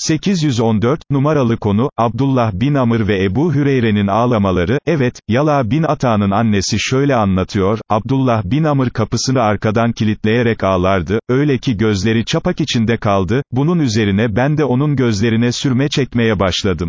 814, numaralı konu, Abdullah bin Amr ve Ebu Hüreyre'nin ağlamaları, evet, Yala bin Ata'nın annesi şöyle anlatıyor, Abdullah bin Amr kapısını arkadan kilitleyerek ağlardı, öyle ki gözleri çapak içinde kaldı, bunun üzerine ben de onun gözlerine sürme çekmeye başladım.